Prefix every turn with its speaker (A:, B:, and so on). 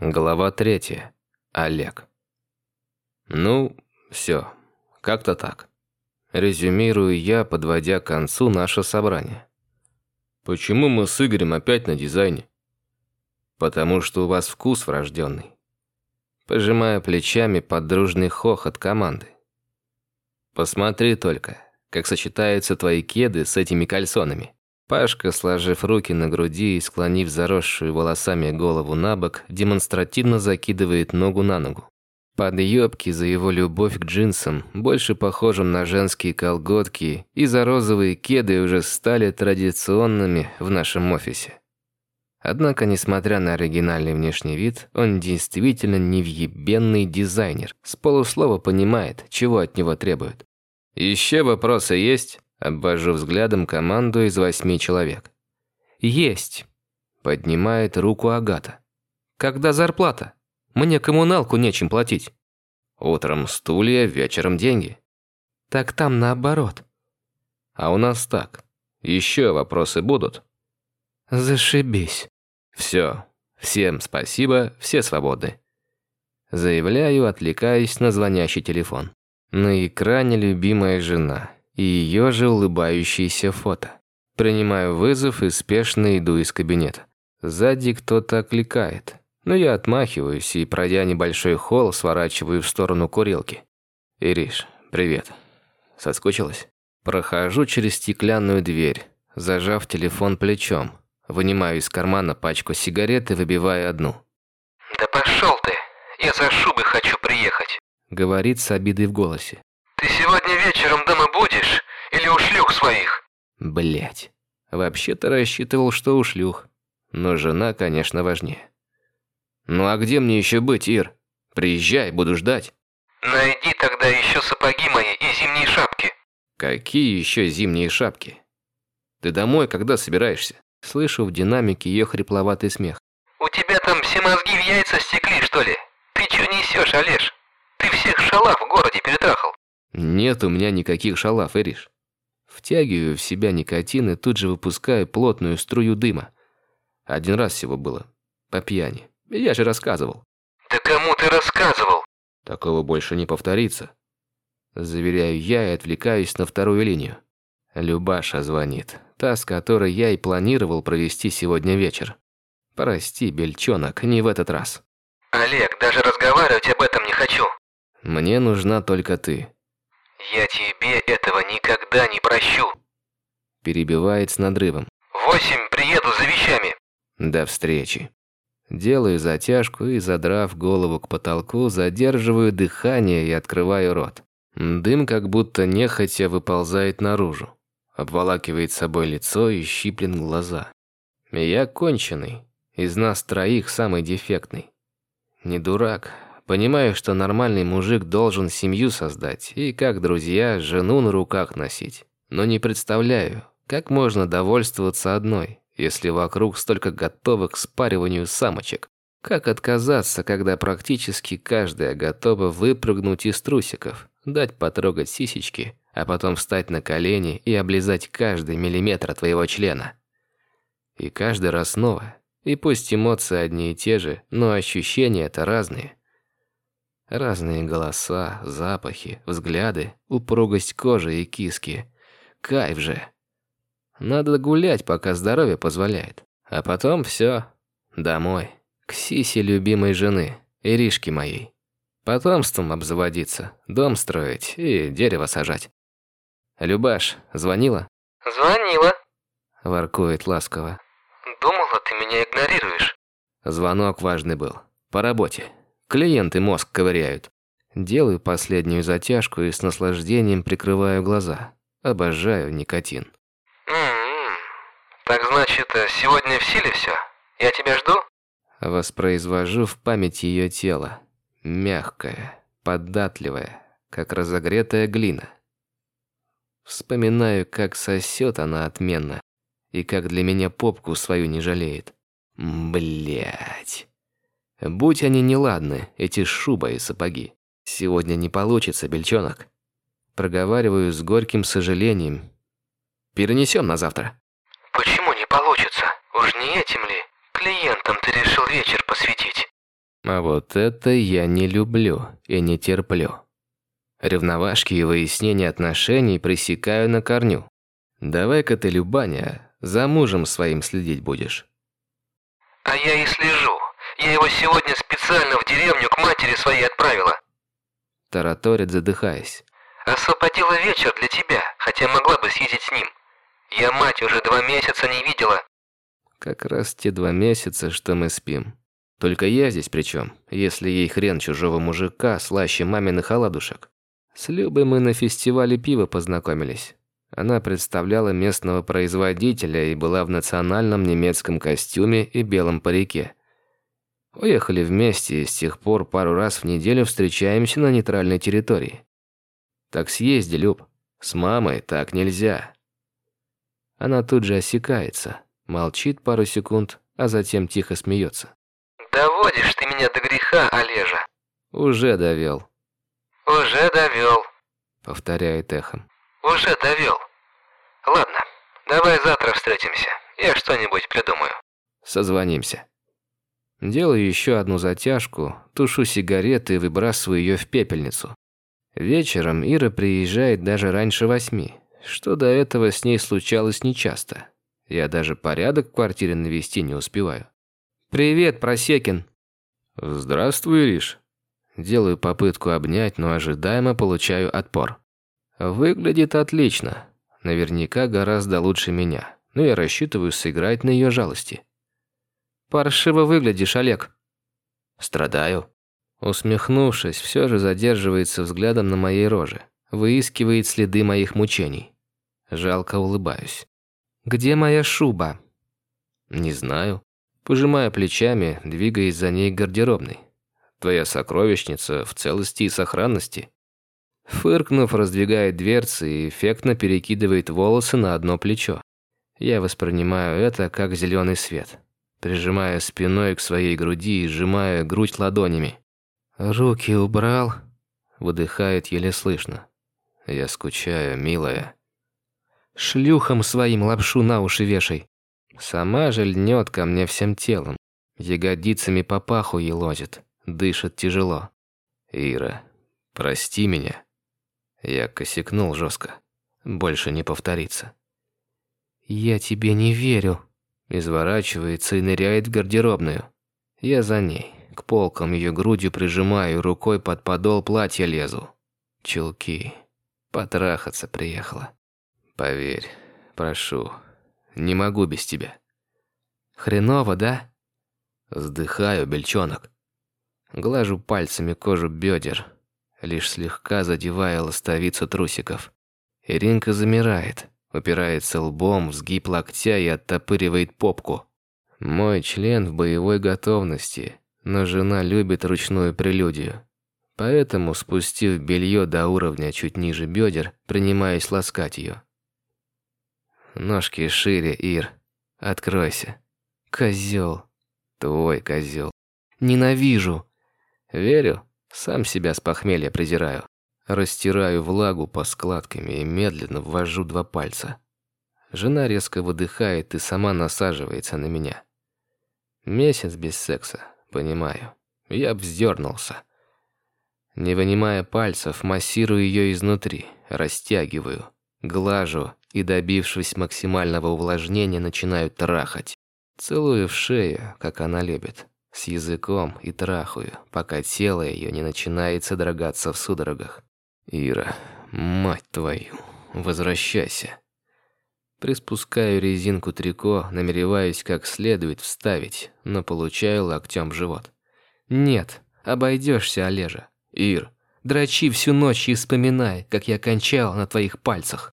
A: Глава третья. Олег. Ну, все. Как-то так. Резюмирую я, подводя к концу наше собрание. Почему мы с Игорем опять на дизайне? Потому что у вас вкус врожденный. Пожимая плечами под дружный хохот команды. Посмотри только, как сочетаются твои кеды с этими кальсонами. Пашка, сложив руки на груди и склонив заросшую волосами голову на бок, демонстративно закидывает ногу на ногу. Подъёбки за его любовь к джинсам, больше похожим на женские колготки, и за розовые кеды уже стали традиционными в нашем офисе. Однако, несмотря на оригинальный внешний вид, он действительно невъебенный дизайнер, с полуслова понимает, чего от него требуют. «Еще вопросы есть?» Обвожу взглядом команду из восьми человек. «Есть!» – поднимает руку Агата. «Когда зарплата? Мне коммуналку нечем платить». «Утром стулья, вечером деньги». «Так там наоборот». «А у нас так. Еще вопросы будут?» «Зашибись». «Все. Всем спасибо, все свободны». Заявляю, отвлекаясь на звонящий телефон. На экране любимая жена и ее же улыбающееся фото. Принимаю вызов и спешно иду из кабинета. Сзади кто-то окликает, но я отмахиваюсь и, пройдя небольшой холл, сворачиваю в сторону курилки. «Ириш, привет. Соскучилась?» Прохожу через стеклянную дверь, зажав телефон плечом. Вынимаю из кармана пачку сигарет и выбиваю одну.
B: «Да пошел ты! Я за шубой хочу приехать!»
A: Говорит с обидой в голосе.
B: «Ты сегодня вечером дома будешь? Или у шлюх своих?»
A: Блять. Вообще-то рассчитывал, что у шлюх. Но жена, конечно, важнее. «Ну а где мне еще быть, Ир? Приезжай, буду ждать».
B: «Найди тогда еще сапоги мои и зимние шапки».
A: «Какие еще зимние шапки? Ты домой когда собираешься?» Слышу в динамике ее хрипловатый смех.
B: «У тебя там все мозги в яйца стекли, что ли? Ты что несешь, Олеж? Ты всех шалав в городе перетрахал».
A: Нет у меня никаких шалав, Эриш. Втягиваю в себя никотин и тут же выпускаю плотную струю дыма. Один раз всего было. По пьяни. Я же рассказывал.
B: Да кому ты рассказывал?
A: Такого больше не повторится. Заверяю я и отвлекаюсь на вторую линию. Любаша звонит. Та, с которой я и планировал провести сегодня вечер. Прости, бельчонок, не в этот раз.
B: Олег, даже разговаривать об этом не хочу.
A: Мне нужна только ты.
B: «Я тебе этого никогда не прощу!»
A: Перебивает с надрывом.
B: «Восемь приеду за вещами!»
A: До встречи. Делаю затяжку и, задрав голову к потолку, задерживаю дыхание и открываю рот. Дым как будто нехотя выползает наружу. Обволакивает собой лицо и щиплет глаза. Я конченый. Из нас троих самый дефектный. Не дурак, Понимаю, что нормальный мужик должен семью создать и, как друзья, жену на руках носить. Но не представляю, как можно довольствоваться одной, если вокруг столько готовых к спариванию самочек. Как отказаться, когда практически каждая готова выпрыгнуть из трусиков, дать потрогать сисечки, а потом встать на колени и облизать каждый миллиметр твоего члена? И каждый раз снова. И пусть эмоции одни и те же, но ощущения-то разные. Разные голоса, запахи, взгляды, упругость кожи и киски. Кайф же. Надо гулять, пока здоровье позволяет. А потом все. Домой. К Сисе любимой жены, Иришке моей. Потомством обзаводиться, дом строить и дерево сажать. Любаш, звонила?
B: Звонила.
A: Воркует ласково.
B: Думала, ты меня игнорируешь.
A: Звонок важный был. По работе. Клиенты мозг ковыряют. Делаю последнюю затяжку и с наслаждением прикрываю глаза. Обожаю никотин.
B: М-м-м. Так значит, э, сегодня в силе все? Я тебя жду?
A: Воспроизвожу в памяти ее тело. Мягкое, податливое, как разогретая глина. Вспоминаю, как сосет она отменно, и как для меня попку свою не жалеет. Блять. Будь они неладны, эти шуба и сапоги. Сегодня не получится, бельчонок. Проговариваю с горьким сожалением. Перенесем на завтра.
B: Почему не получится? Уж не этим ли? Клиентам ты решил вечер посвятить.
A: А вот это я не люблю и не терплю. Ревновашки и выяснение отношений пресекаю на корню. Давай-ка ты, Любаня, за мужем своим следить будешь.
B: А я и слежу. Я его сегодня специально в деревню к матери своей отправила.
A: Тараторит, задыхаясь.
B: Освободила вечер для тебя, хотя могла бы съездить с ним. Я мать уже два месяца не видела.
A: Как раз те два месяца, что мы спим. Только я здесь при чем, если ей хрен чужого мужика слаще маминых оладушек. С Любой мы на фестивале пива познакомились. Она представляла местного производителя и была в национальном немецком костюме и белом парике. Уехали вместе и с тех пор пару раз в неделю встречаемся на нейтральной территории. Так съезди, Люб. С мамой так нельзя. Она тут же осекается, молчит пару секунд, а затем тихо смеется.
B: Доводишь ты меня до греха, Олежа.
A: Уже довел,
B: Уже довел.
A: повторяет эхом.
B: Уже довел. Ладно, давай завтра встретимся. Я что-нибудь придумаю.
A: Созвонимся. Делаю еще одну затяжку, тушу сигареты и выбрасываю ее в пепельницу. Вечером Ира приезжает даже раньше восьми, что до этого с ней случалось нечасто. Я даже порядок в квартире навести не успеваю. «Привет, Просекин!» «Здравствуй, Ириш!» Делаю попытку обнять, но ожидаемо получаю отпор. Выглядит отлично. Наверняка гораздо лучше меня. Но я рассчитываю сыграть на ее жалости. «Паршиво выглядишь, Олег». «Страдаю». Усмехнувшись, все же задерживается взглядом на моей роже. Выискивает следы моих мучений. Жалко улыбаюсь. «Где моя шуба?» «Не знаю». Пожимая плечами, двигаясь за ней к гардеробной. «Твоя сокровищница в целости и сохранности». Фыркнув, раздвигает дверцы и эффектно перекидывает волосы на одно плечо. Я воспринимаю это как зеленый свет. Прижимая спиной к своей груди и сжимая грудь ладонями. «Руки убрал?» Выдыхает еле слышно. «Я скучаю, милая». «Шлюхом своим лапшу на уши вешай». Сама же льнет ко мне всем телом. Ягодицами по паху елозит. Дышит тяжело. «Ира, прости меня». Я косякнул жестко. Больше не повторится. «Я тебе не верю», изворачивается и ныряет в гардеробную. Я за ней, к полкам ее грудью прижимаю, рукой под подол платья лезу. Чулки. Потрахаться приехала. Поверь, прошу, не могу без тебя. Хреново, да? Вздыхаю, бельчонок. Глажу пальцами кожу бедер, лишь слегка задевая ластовицу трусиков. Иринка замирает, упирается лбом в сгиб локтя и оттопыривает попку. Мой член в боевой готовности, но жена любит ручную прелюдию. Поэтому, спустив белье до уровня чуть ниже бедер, принимаюсь ласкать ее. Ножки шире, Ир. Откройся. Козел. Твой козел. Ненавижу. Верю, сам себя с похмелья презираю. Растираю влагу по складкам и медленно ввожу два пальца. Жена резко выдыхает и сама насаживается на меня. Месяц без секса, понимаю. Я вздернулся. Не вынимая пальцев, массирую ее изнутри, растягиваю, глажу и, добившись максимального увлажнения, начинаю трахать. Целую в шею, как она любит, с языком и трахаю, пока тело ее не начинает содрогаться в судорогах. «Ира, мать твою, возвращайся». Приспускаю резинку трико, намереваюсь как следует вставить, но получаю локтем в живот. «Нет, обойдешься, Олежа. Ир, дрочи всю ночь и вспоминай, как я кончал на твоих пальцах».